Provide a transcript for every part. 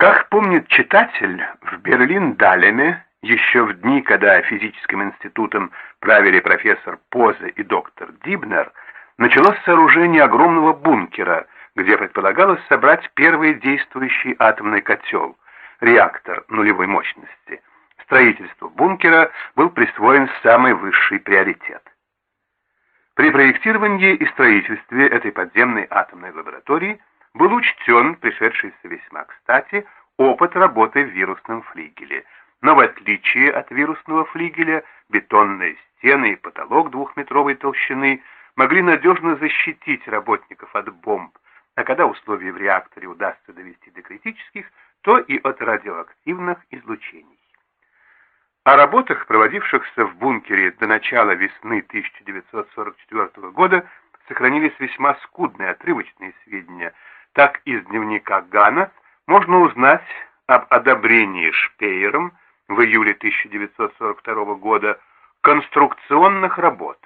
Как помнит читатель, в Берлин-Далеме, еще в дни, когда физическим институтом правили профессор Позе и доктор Дибнер, началось сооружение огромного бункера, где предполагалось собрать первый действующий атомный котел, реактор нулевой мощности. Строительству бункера был присвоен самый высший приоритет. При проектировании и строительстве этой подземной атомной лаборатории был учтен, пришедшийся весьма кстати, опыт работы в вирусном флигеле. Но в отличие от вирусного флигеля, бетонные стены и потолок двухметровой толщины могли надежно защитить работников от бомб, а когда условия в реакторе удастся довести до критических, то и от радиоактивных излучений. О работах, проводившихся в бункере до начала весны 1944 года, сохранились весьма скудные отрывочные сведения – так из дневника Гана можно узнать об одобрении Шпеером в июле 1942 года конструкционных работ,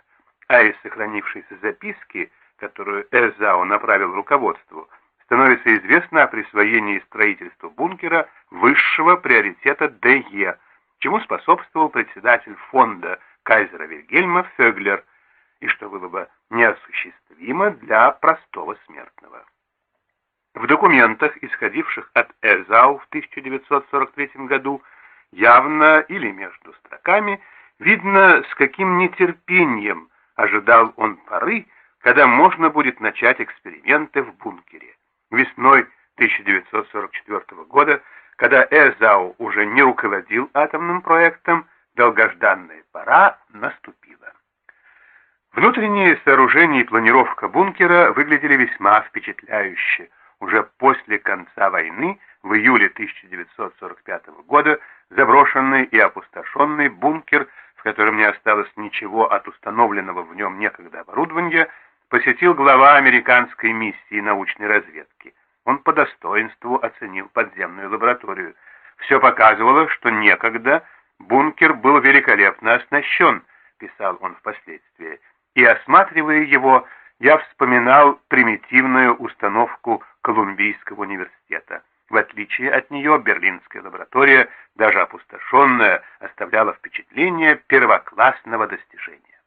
а из сохранившейся записки, которую Эрзау направил руководству, становится известно о присвоении строительству бункера высшего приоритета ДЕ, чему способствовал председатель фонда Кайзера Вильгельма Фёглер, и что было бы неосуществимо для простого смертного. В документах, исходивших от Эрзау в 1943 году, явно или между строками, видно, с каким нетерпением ожидал он поры, когда можно будет начать эксперименты в бункере. Весной 1944 года, когда Эрзау уже не руководил атомным проектом, долгожданная пора наступила. Внутренние сооружения и планировка бункера выглядели весьма впечатляюще – уже после конца войны, в июле 1945 года, заброшенный и опустошенный бункер, в котором не осталось ничего от установленного в нем некогда оборудования, посетил глава американской миссии научной разведки. Он по достоинству оценил подземную лабораторию. Все показывало, что некогда бункер был великолепно оснащен, писал он впоследствии, и, осматривая его, я вспоминал примитивную установку Колумбийского университета. В отличие от нее, берлинская лаборатория, даже опустошенная, оставляла впечатление первоклассного достижения.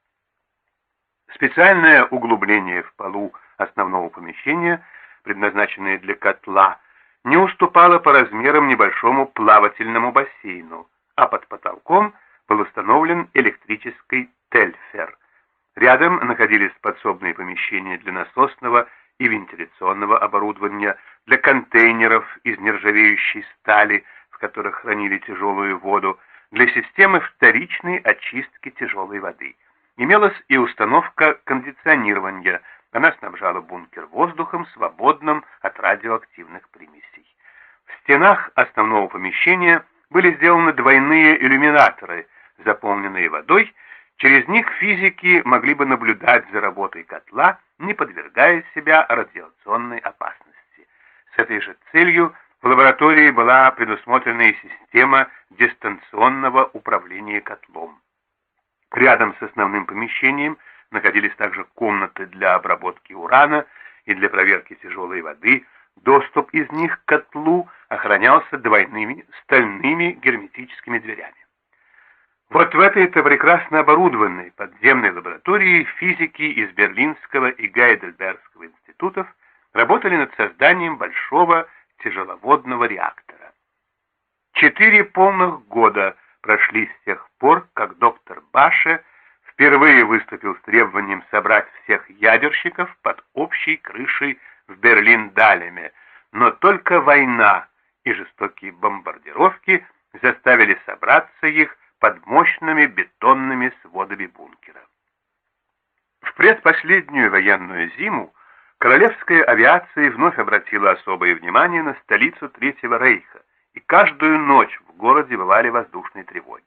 Специальное углубление в полу основного помещения, предназначенное для котла, не уступало по размерам небольшому плавательному бассейну, а под потолком был установлен электрический тельфер – Рядом находились подсобные помещения для насосного и вентиляционного оборудования, для контейнеров из нержавеющей стали, в которых хранили тяжелую воду, для системы вторичной очистки тяжелой воды. Имелась и установка кондиционирования. Она снабжала бункер воздухом, свободным от радиоактивных примесей. В стенах основного помещения были сделаны двойные иллюминаторы, заполненные водой, Через них физики могли бы наблюдать за работой котла, не подвергая себя радиационной опасности. С этой же целью в лаборатории была предусмотрена и система дистанционного управления котлом. Рядом с основным помещением находились также комнаты для обработки урана и для проверки тяжелой воды. Доступ из них к котлу охранялся двойными стальными герметическими дверями. Вот в этой-то прекрасно оборудованной подземной лаборатории физики из Берлинского и Гайдельбергского институтов работали над созданием большого тяжеловодного реактора. Четыре полных года прошли с тех пор, как доктор Баше впервые выступил с требованием собрать всех ядерщиков под общей крышей в Берлин-Далеме, но только война и жестокие бомбардировки заставили собраться их под мощными бетонными сводами бункера. В предпоследнюю военную зиму королевская авиация вновь обратила особое внимание на столицу Третьего Рейха, и каждую ночь в городе бывали воздушные тревоги.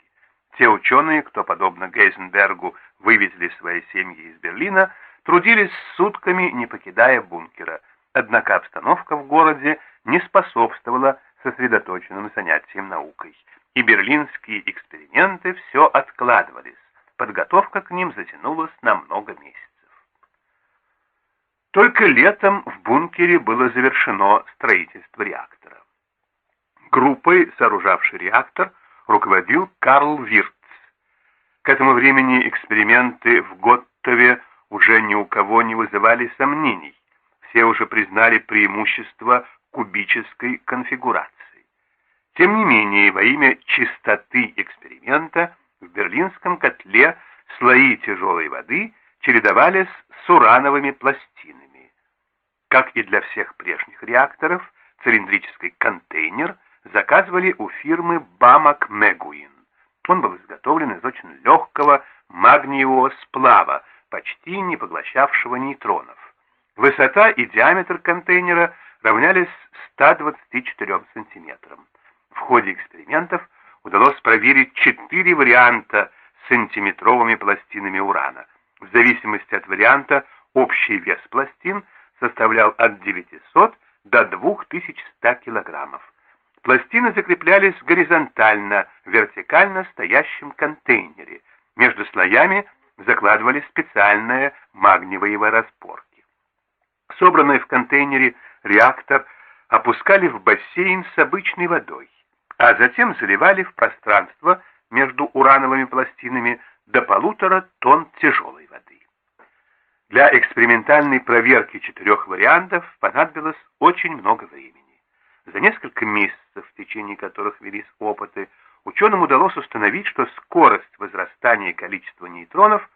Те ученые, кто, подобно Гейзенбергу, вывезли свои семьи из Берлина, трудились сутками, не покидая бункера. Однако обстановка в городе не способствовала сосредоточенным занятиям наукой и берлинские эксперименты все откладывались. Подготовка к ним затянулась на много месяцев. Только летом в бункере было завершено строительство реактора. группой, сооружавшей реактор, руководил Карл Вирц. К этому времени эксперименты в Готтове уже ни у кого не вызывали сомнений. Все уже признали преимущество кубической конфигурации. Тем не менее, во имя чистоты эксперимента в берлинском котле слои тяжелой воды чередовались с урановыми пластинами. Как и для всех прежних реакторов, цилиндрический контейнер заказывали у фирмы Бамак Мегуин. Он был изготовлен из очень легкого магниевого сплава, почти не поглощавшего нейтронов. Высота и диаметр контейнера равнялись 124 сантиметрам. В ходе экспериментов удалось проверить четыре варианта сантиметровыми пластинами урана. В зависимости от варианта общий вес пластин составлял от 900 до 2100 килограммов. Пластины закреплялись горизонтально вертикально стоящем контейнере. Между слоями закладывались специальные магниевые распорки. Собранный в контейнере реактор опускали в бассейн с обычной водой а затем заливали в пространство между урановыми пластинами до полутора тонн тяжелой воды. Для экспериментальной проверки четырех вариантов понадобилось очень много времени. За несколько месяцев, в течение которых велись опыты, ученым удалось установить, что скорость возрастания количества нейтронов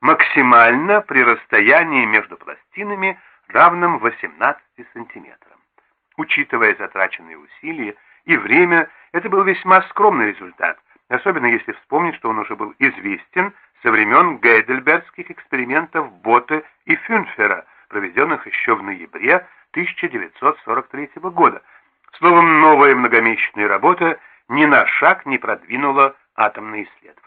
максимальна при расстоянии между пластинами, равном 18 сантиметрам. Учитывая затраченные усилия и время, это был весьма скромный результат, особенно если вспомнить, что он уже был известен со времен гейдельбергских экспериментов Боте и Фюнфера, проведенных еще в ноябре 1943 года. Словом, новая многомесячная работа ни на шаг не продвинула атомные исследования.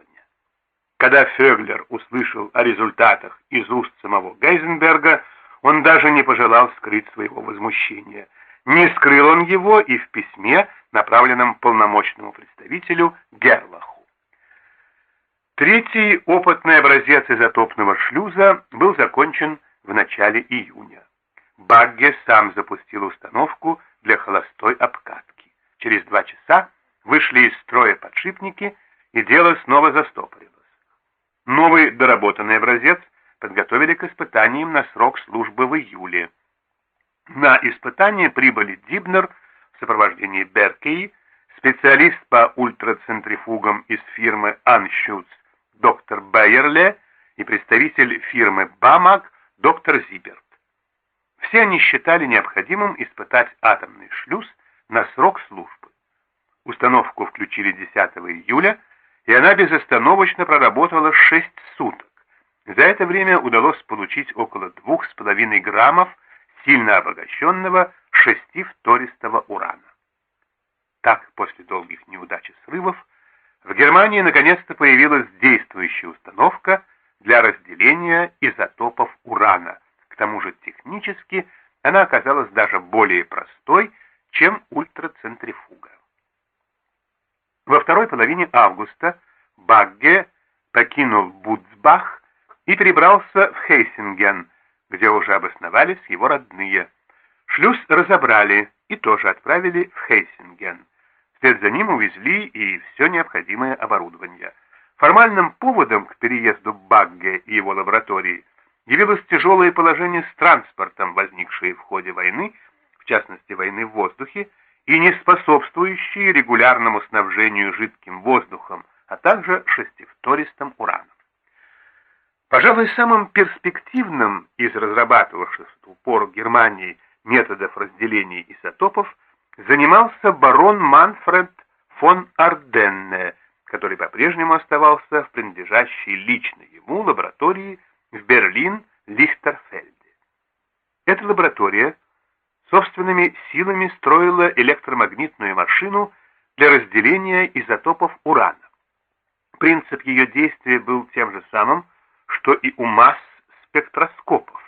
Когда Фёглер услышал о результатах из уст самого Гейзенберга, он даже не пожелал скрыть своего возмущения. Не скрыл он его и в письме, направленном полномочному представителю Герлаху. Третий опытный образец изотопного шлюза был закончен в начале июня. Багге сам запустил установку для холостой обкатки. Через два часа вышли из строя подшипники, и дело снова застопорилось. Новый доработанный образец подготовили к испытаниям на срок службы в июле. На испытание прибыли Дибнер в сопровождении Беркей, специалист по ультрацентрифугам из фирмы Аншюц доктор Байерле и представитель фирмы Бамак доктор Зиберт. Все они считали необходимым испытать атомный шлюз на срок службы. Установку включили 10 июля, и она безостановочно проработала 6 суток. За это время удалось получить около 2,5 граммов сильно обогащенного шестифтористого урана. Так, после долгих неудач и срывов, в Германии наконец-то появилась действующая установка для разделения изотопов урана. К тому же технически она оказалась даже более простой, чем ультрацентрифуга. Во второй половине августа Багге покинул Буцбах и перебрался в Хейсинген, где уже обосновались его родные. Шлюз разобрали и тоже отправили в Хейсинген. Вслед за ним увезли и все необходимое оборудование. Формальным поводом к переезду Багге и его лаборатории явилось тяжелое положение с транспортом, возникшее в ходе войны, в частности войны в воздухе, и не способствующие регулярному снабжению жидким воздухом, а также шестифтористым ураном. Пожалуй, самым перспективным из разрабатывавшихся в ту пору Германии методов разделения изотопов занимался барон Манфред фон Арденне, который по-прежнему оставался в принадлежащей лично ему лаборатории в Берлин-Лихтерфельде. Эта лаборатория собственными силами строила электромагнитную машину для разделения изотопов урана. Принцип ее действия был тем же самым, что и у масс спектроскопов.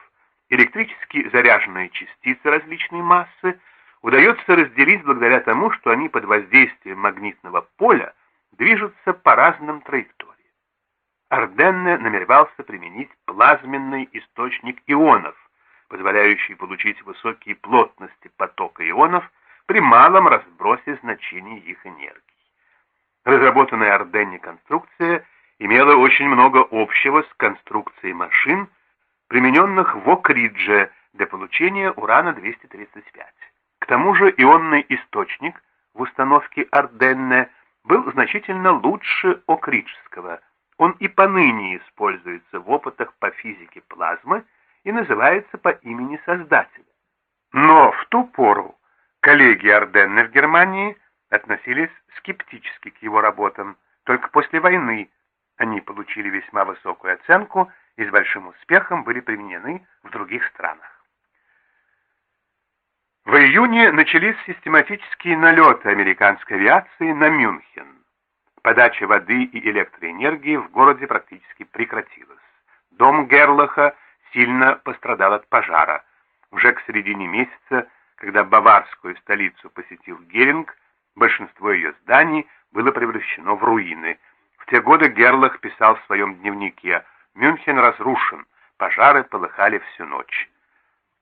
Электрически заряженные частицы различной массы удается разделить благодаря тому, что они под воздействием магнитного поля движутся по разным траекториям. Арденне намеревался применить плазменный источник ионов, позволяющий получить высокие плотности потока ионов при малом разбросе значений их энергии. Разработанная Орденни конструкция имела очень много общего с конструкцией машин, примененных в Окридже для получения урана-235. К тому же ионный источник в установке Орденне был значительно лучше окриджского. Он и поныне используется в опытах по физике плазмы и называется по имени создателя. Но в ту пору коллеги Орденне в Германии относились скептически к его работам. Только после войны они получили весьма высокую оценку и с большим успехом были применены в других странах. В июне начались систематические налеты американской авиации на Мюнхен. Подача воды и электроэнергии в городе практически прекратилась. Дом Герлаха сильно пострадал от пожара. Уже к середине месяца, когда баварскую столицу посетил Геринг, большинство ее зданий было превращено в руины. В те годы Герлах писал в своем дневнике «Мюнхен разрушен, пожары полыхали всю ночь».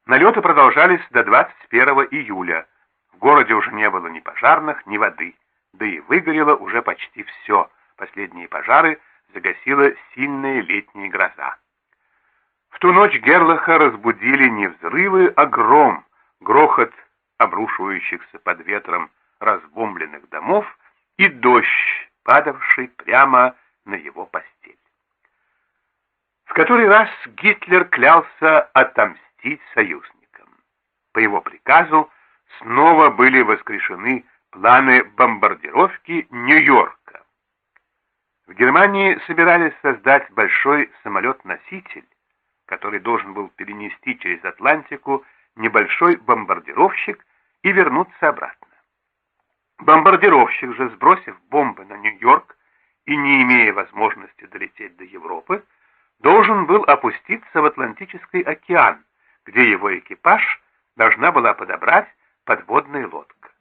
Налеты продолжались до 21 июля. В городе уже не было ни пожарных, ни воды. Да и выгорело уже почти все. Последние пожары загасила сильная летняя гроза. В ту ночь Герлаха разбудили не взрывы, а гром, грохот обрушивающихся под ветром разбомбленных домов и дождь, падавший прямо на его постель. В который раз Гитлер клялся отомстить союзникам. По его приказу снова были воскрешены планы бомбардировки Нью-Йорка. В Германии собирались создать большой самолет-носитель, который должен был перенести через Атлантику небольшой бомбардировщик и вернуться обратно. Бомбардировщик же, сбросив бомбы на Нью-Йорк и не имея возможности долететь до Европы, должен был опуститься в Атлантический океан, где его экипаж должна была подобрать подводная лодка.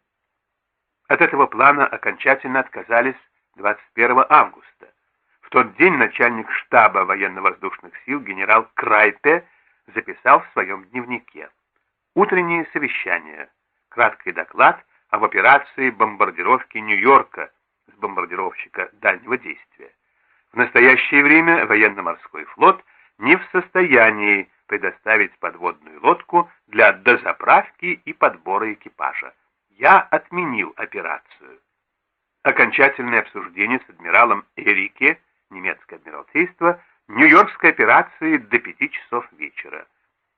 От этого плана окончательно отказались 21 августа. В тот день начальник штаба военно-воздушных сил генерал Крайпе записал в своем дневнике «Утреннее совещание. Краткий доклад об операции бомбардировки Нью-Йорка с бомбардировщика дальнего действия. В настоящее время военно-морской флот не в состоянии предоставить подводную лодку для дозаправки и подбора экипажа. Я отменил операцию. Окончательное обсуждение с адмиралом Эрике, немецкое адмиралтейство, Нью-Йоркской операции до пяти часов вечера.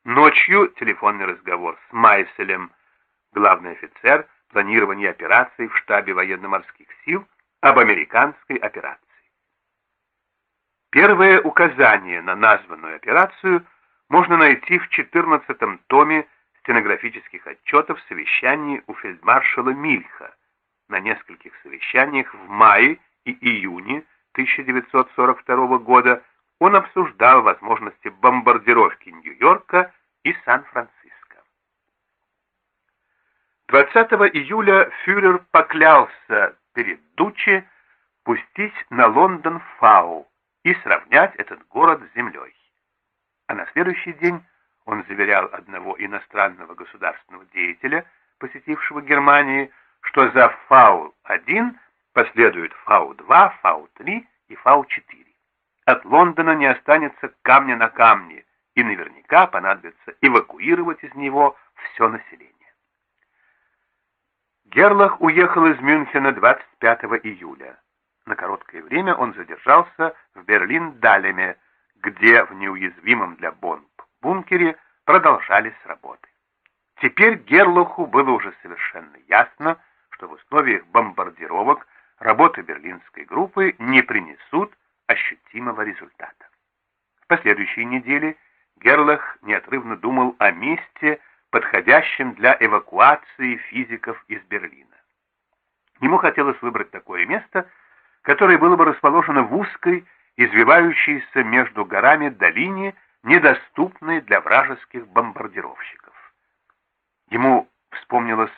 Ночью телефонный разговор с Майселем, главный офицер планирования операций в штабе военно-морских сил об американской операции. Первое указание на названную операцию – можно найти в 14 томе стенографических отчетов совещаний у фельдмаршала Мильха. На нескольких совещаниях в мае и июне 1942 года он обсуждал возможности бомбардировки Нью-Йорка и Сан-Франциско. 20 июля фюрер поклялся перед Дучи пустить на Лондон Фау и сравнять этот город с землей а на следующий день он заверял одного иностранного государственного деятеля, посетившего Германию, что за ФАУ-1 последует ФАУ-2, ФАУ-3 и ФАУ-4. От Лондона не останется камня на камне, и наверняка понадобится эвакуировать из него все население. Герлах уехал из Мюнхена 25 июля. На короткое время он задержался в Берлин-Далеме, где в неуязвимом для бомб бункере продолжались работы. Теперь Герлуху было уже совершенно ясно, что в условиях бомбардировок работы берлинской группы не принесут ощутимого результата. В последующие недели Герлах неотрывно думал о месте, подходящем для эвакуации физиков из Берлина. Ему хотелось выбрать такое место, которое было бы расположено в узкой извивающейся между горами долине, недоступной для вражеских бомбардировщиков. Ему вспомнилась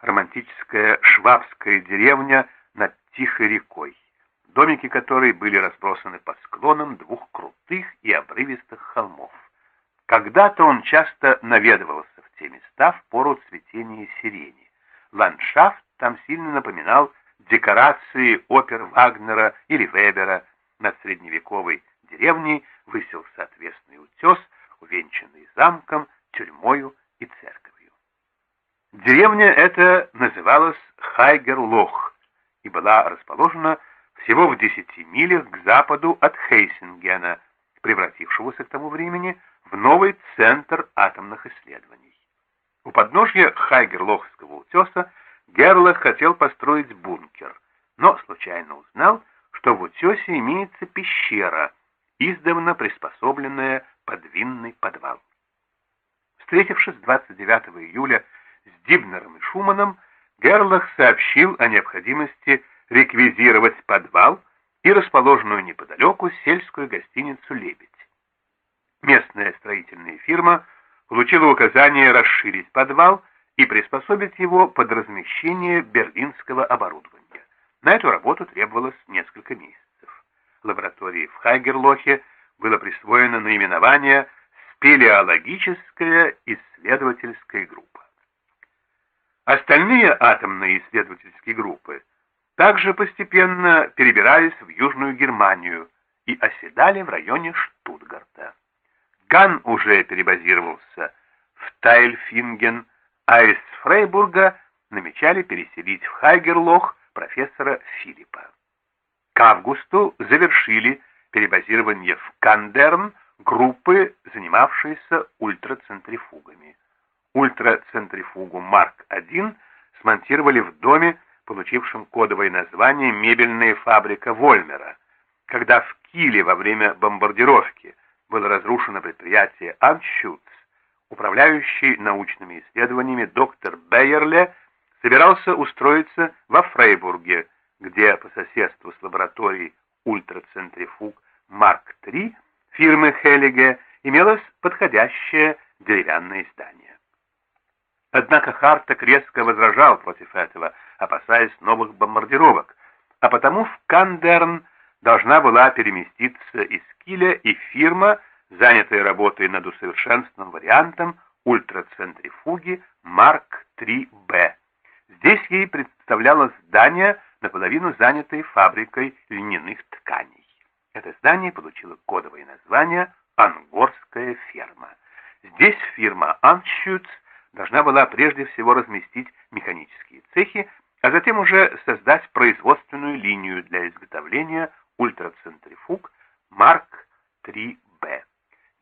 романтическая швабская деревня над тихой рекой, домики которой были разбросаны по склонам двух крутых и обрывистых холмов. Когда-то он часто наведывался в те места в пору цветения сирени. ландшафт там сильно напоминал декорации опер Вагнера или Вебера. Над средневековой деревней высился отвесный утес, увенчанный замком, тюрьмою и церковью. Деревня эта называлась Хайгерлох и была расположена всего в десяти милях к западу от Хейсингена, превратившегося к тому времени в новый центр атомных исследований. У подножья Хайгерлохского утеса Герлах хотел построить бункер, но случайно узнал, что в утесе имеется пещера, издавна приспособленная под винный подвал. Встретившись 29 июля с Дибнером и Шуманом, Герлах сообщил о необходимости реквизировать подвал и расположенную неподалеку сельскую гостиницу «Лебедь». Местная строительная фирма получила указание расширить подвал и приспособить его под размещение берлинского оборудования. На эту работу требовалось несколько месяцев. Лаборатории в Хайгерлохе было присвоено наименование «Спелеологическая исследовательская группа». Остальные атомные исследовательские группы также постепенно перебирались в Южную Германию и оседали в районе Штутгарта. Ган уже перебазировался в Тайльфинген, а из Фрейбурга намечали переселить в Хайгерлох профессора Филиппа. К августу завершили перебазирование в Кандерн группы, занимавшиеся ультрацентрифугами. Ультрацентрифугу Марк-1 смонтировали в доме, получившем кодовое название «Мебельная фабрика Вольмера». Когда в Киле во время бомбардировки было разрушено предприятие «Аншюц», управляющий научными исследованиями доктор Бейерле собирался устроиться во Фрейбурге, где по соседству с лабораторией ультрацентрифуг Марк-3 фирмы Хеллиге имелось подходящее деревянное здание. Однако Хартек резко возражал против этого, опасаясь новых бомбардировок, а потому в Кандерн должна была переместиться из Киля и фирма, занятая работой над усовершенствованным вариантом ультрацентрифуги Марк-3Б. Здесь ей представлялось здание, наполовину занятое фабрикой льняных тканей. Это здание получило кодовое название «Ангорская ферма». Здесь фирма «Аншюц» должна была прежде всего разместить механические цехи, а затем уже создать производственную линию для изготовления ультрацентрифуг Марк-3Б.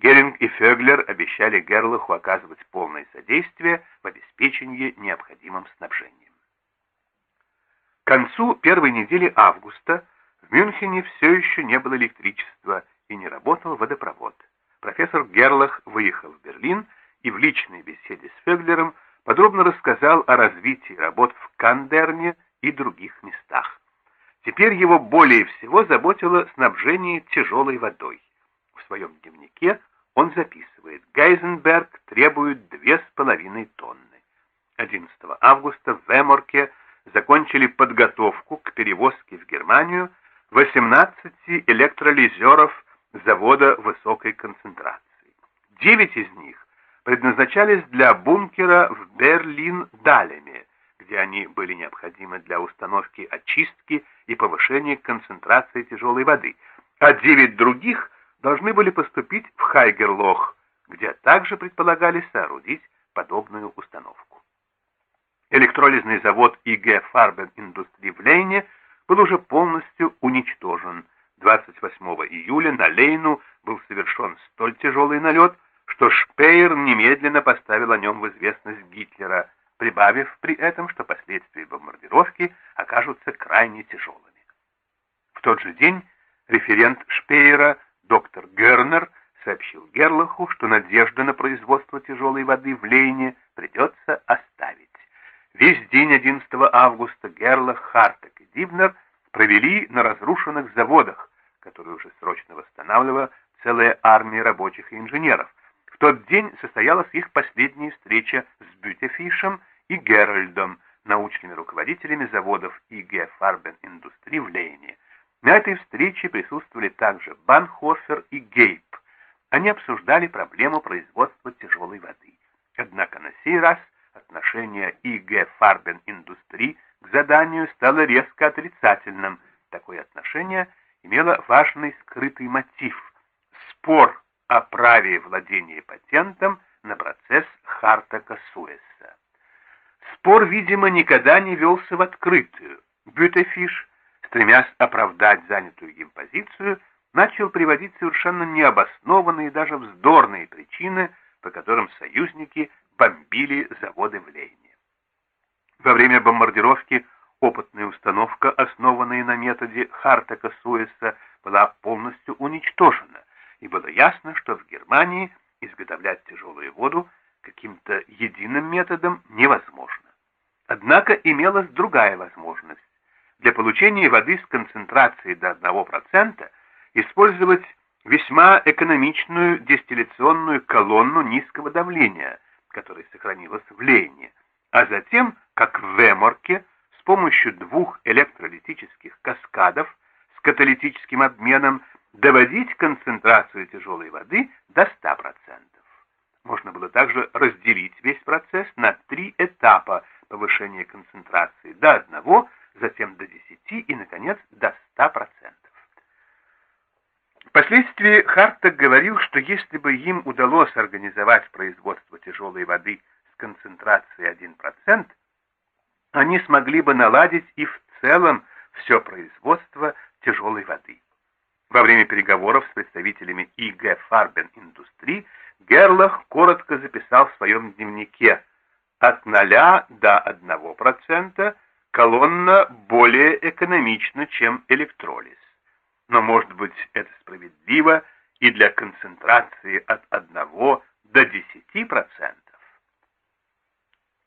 Геринг и Феглер обещали Герлаху оказывать полное содействие в обеспечении необходимым снабжением. К концу первой недели августа в Мюнхене все еще не было электричества и не работал водопровод. Профессор Герлах выехал в Берлин и в личной беседе с Феглером подробно рассказал о развитии работ в Кандерне и других местах. Теперь его более всего заботило снабжение тяжелой водой. В своем дневнике он записывает, Гейзенберг требует две с половиной тонны. 11 августа в Веморке закончили подготовку к перевозке в Германию 18 электролизеров завода высокой концентрации. Девять из них предназначались для бункера в Берлин-Далеме, где они были необходимы для установки очистки и повышения концентрации тяжелой воды, а девять других должны были поступить в Хайгерлох, где также предполагали соорудить подобную установку. Электролизный завод ИГ Фарбен Индустрии в Лейне был уже полностью уничтожен. 28 июля на Лейну был совершен столь тяжелый налет, что Шпеер немедленно поставил о нем в известность Гитлера, прибавив при этом, что последствия бомбардировки окажутся крайне тяжелыми. В тот же день референт Шпеера доктор Гернер сообщил Герлаху, что надежда на производство тяжелой воды в Лейне придется оставить. Весь день 11 августа Герлах, Хартек и Дибнер провели на разрушенных заводах, которые уже срочно восстанавливала целая армия рабочих и инженеров. В тот день состоялась их последняя встреча с Бютефишем и Геральдом, научными руководителями заводов ИГ Фарбен Индустрии в Лейне. На этой встрече присутствовали также Банхофер и Гейб. Они обсуждали проблему производства тяжелой воды. Однако на сей раз отношение И.Г. Фарбен Индустрии к заданию стало резко отрицательным. Такое отношение имело важный скрытый мотив – спор о праве владения патентом на процесс Хартака-Суэса. Спор, видимо, никогда не велся в открытую. Бютефиш, стремясь оправдать занятую им позицию, начал приводить совершенно необоснованные даже вздорные причины, по которым союзники бомбили заводы в Лейне. Во время бомбардировки опытная установка, основанная на методе Хартака-Суэса, была полностью уничтожена, и было ясно, что в Германии изготовлять тяжелую воду каким-то единым методом невозможно. Однако имелась другая возможность. Для получения воды с концентрацией до 1% использовать весьма экономичную дистилляционную колонну низкого давления, которая сохранилась в Лейне, а затем, как в Веморке, с помощью двух электролитических каскадов с каталитическим обменом доводить концентрацию тяжелой воды до 100%. Можно было также разделить весь процесс на три этапа повышения концентрации до 1, затем до 10 и, наконец, до 100%. Впоследствии Харток говорил, что если бы им удалось организовать производство тяжелой воды с концентрацией 1%, они смогли бы наладить и в целом все производство тяжелой воды. Во время переговоров с представителями ИГ Фарбен Индустрии Герлах коротко записал в своем дневнике «От 0 до 1% колонна более экономична, чем электролиз. Но, может быть, это справедливо и для концентрации от 1 до 10%.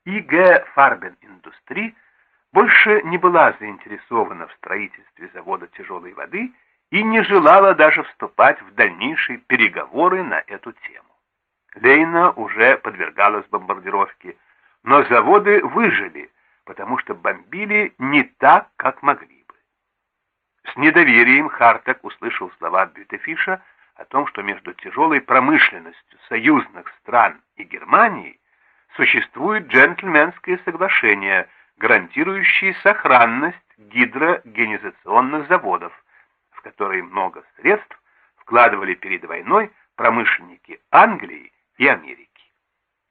ИГ Фарбен Индустри больше не была заинтересована в строительстве завода тяжелой воды и не желала даже вступать в дальнейшие переговоры на эту тему. Лейна уже подвергалась бомбардировке, но заводы выжили, потому что бомбили не так, как могли бы. С недоверием Хартек услышал слова Бютефиша о том, что между тяжелой промышленностью союзных стран и Германией существует джентльменское соглашение, гарантирующее сохранность гидрогенизационных заводов, в которые много средств вкладывали перед войной промышленники Англии и Америки.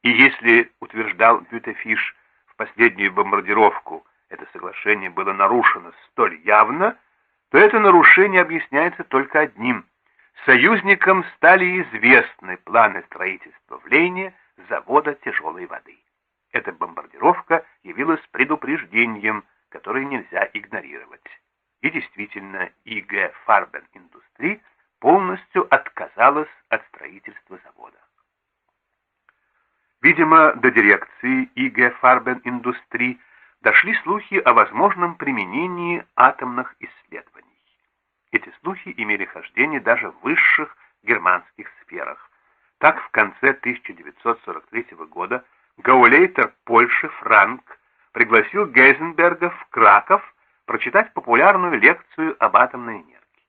И если, утверждал Бютефиш, в последнюю бомбардировку это соглашение было нарушено столь явно, то это нарушение объясняется только одним. Союзникам стали известны планы строительства в Лейне завода тяжелой воды. Эта бомбардировка явилась предупреждением, которое нельзя игнорировать. И действительно, ИГ Фарбен Индустри полностью отказалась от строительства завода. Видимо, до дирекции ИГ Фарбен Индустри дошли слухи о возможном применении атомных исследований. Эти слухи имели хождение даже в высших германских сферах. Так, в конце 1943 года гаулейтер Польши Франк пригласил Гейзенберга в Краков прочитать популярную лекцию об атомной энергии.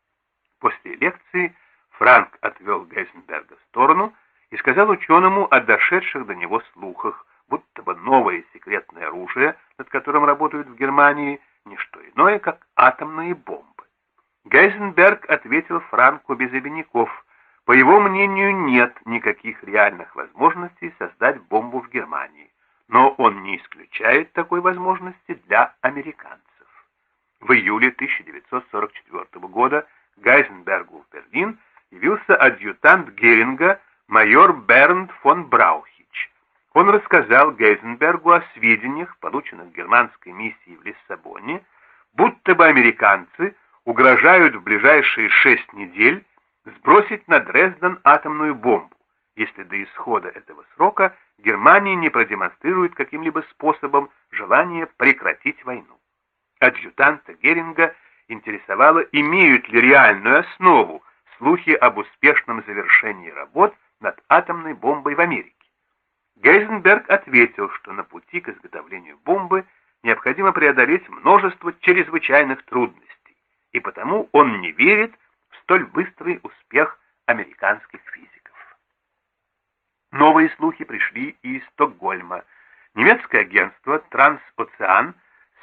После лекции Франк отвел Гейзенберга в сторону и сказал ученому о дошедших до него слухах, будто бы новое секретное оружие, над которым работают в Германии, не что иное, как атомные бомбы. Гейзенберг ответил Франку без обиняков. По его мнению, нет никаких реальных возможностей создать бомбу в Германии, но он не исключает такой возможности для американцев. В июле 1944 года Гейзенбергу в Берлин явился адъютант Геринга майор Бернд фон Браухич. Он рассказал Гейзенбергу о сведениях, полученных германской миссией в Лиссабоне, будто бы американцы угрожают в ближайшие шесть недель сбросить на Дрезден атомную бомбу, если до исхода этого срока Германия не продемонстрирует каким-либо способом желание прекратить войну. Адъютанта Геринга интересовало, имеют ли реальную основу слухи об успешном завершении работ над атомной бомбой в Америке. Гейзенберг ответил, что на пути к изготовлению бомбы необходимо преодолеть множество чрезвычайных трудностей, и потому он не верит в столь быстрый успех американских физиков. Новые слухи пришли и из Стокгольма. немецкое агентство «Трансоциан»,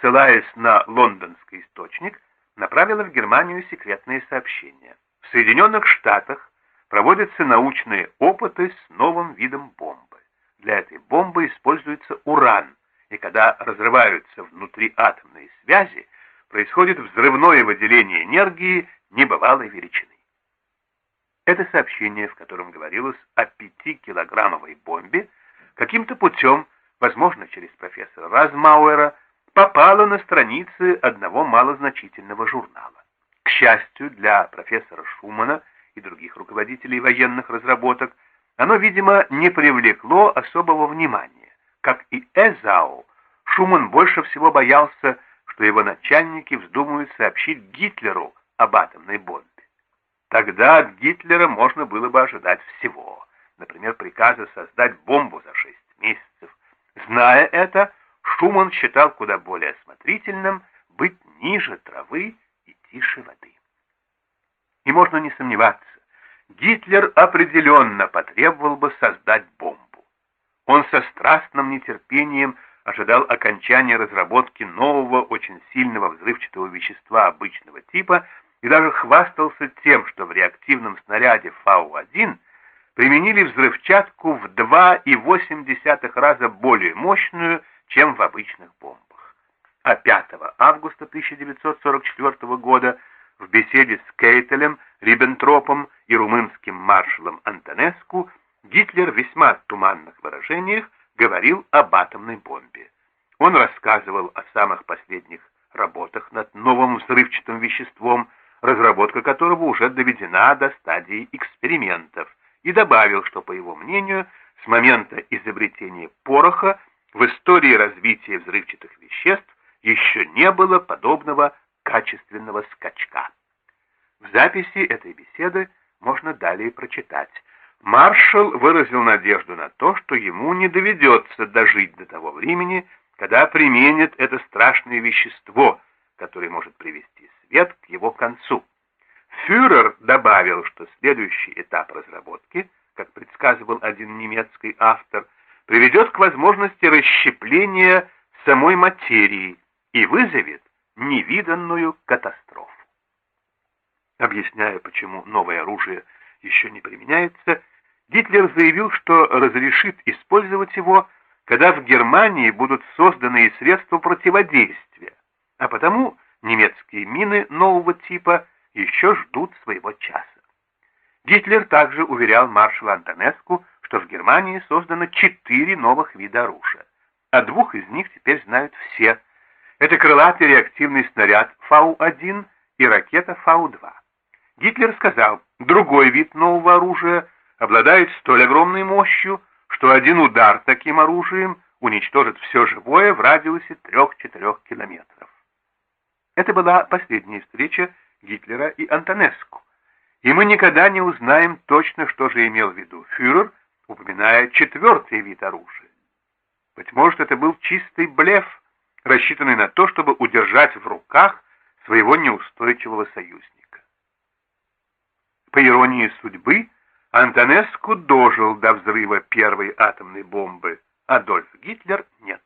ссылаясь на лондонский источник, направило в Германию секретные сообщения. В Соединенных Штатах проводятся научные опыты с новым видом бомбы. Для этой бомбы используется уран, и когда разрываются внутриатомные связи, происходит взрывное выделение энергии небывалой величины. Это сообщение, в котором говорилось о пятикилограммовой бомбе, каким-то путем, возможно, через профессора Размауэра, попало на страницы одного малозначительного журнала. К счастью для профессора Шумана и других руководителей военных разработок, оно, видимо, не привлекло особого внимания. Как и Эзау, Шуман больше всего боялся, что его начальники вздумают сообщить Гитлеру об атомной бомбе. Тогда от Гитлера можно было бы ожидать всего. Например, приказа создать бомбу за шесть месяцев. Зная это, Шуман считал куда более осмотрительным быть ниже травы и тише воды. И можно не сомневаться, Гитлер определенно потребовал бы создать бомбу. Он со страстным нетерпением ожидал окончания разработки нового, очень сильного взрывчатого вещества обычного типа, и даже хвастался тем, что в реактивном снаряде Фау-1 применили взрывчатку в 2,8 раза более мощную, чем в обычных бомбах. А 5 августа 1944 года в беседе с Кейтелем, Риббентропом и румынским маршалом Антонеску Гитлер в весьма туманных выражениях говорил об атомной бомбе. Он рассказывал о самых последних работах над новым взрывчатым веществом, разработка которого уже доведена до стадии экспериментов, и добавил, что, по его мнению, с момента изобретения пороха в истории развития взрывчатых веществ еще не было подобного качественного скачка. В записи этой беседы можно далее прочитать. Маршал выразил надежду на то, что ему не доведется дожить до того времени, когда применит это страшное вещество, которое может привести свет к его концу. Фюрер добавил, что следующий этап разработки, как предсказывал один немецкий автор, приведет к возможности расщепления самой материи и вызовет невиданную катастрофу. Объясняя, почему новое оружие еще не применяется, Гитлер заявил, что разрешит использовать его, когда в Германии будут созданы и средства противодействия, а потому немецкие мины нового типа еще ждут своего часа. Гитлер также уверял маршала Антонеску, что в Германии создано четыре новых вида оружия. О двух из них теперь знают все. Это крылатый реактивный снаряд Фау-1 и ракета Фау-2. Гитлер сказал, другой вид нового оружия обладает столь огромной мощью, что один удар таким оружием уничтожит все живое в радиусе 3-4 километров. Это была последняя встреча Гитлера и Антонеску. И мы никогда не узнаем точно, что же имел в виду фюрер, упоминая четвертый вид оружия. Быть может, это был чистый блеф, рассчитанный на то, чтобы удержать в руках своего неустойчивого союзника. По иронии судьбы, Антонеску дожил до взрыва первой атомной бомбы, Адольф Гитлер нет.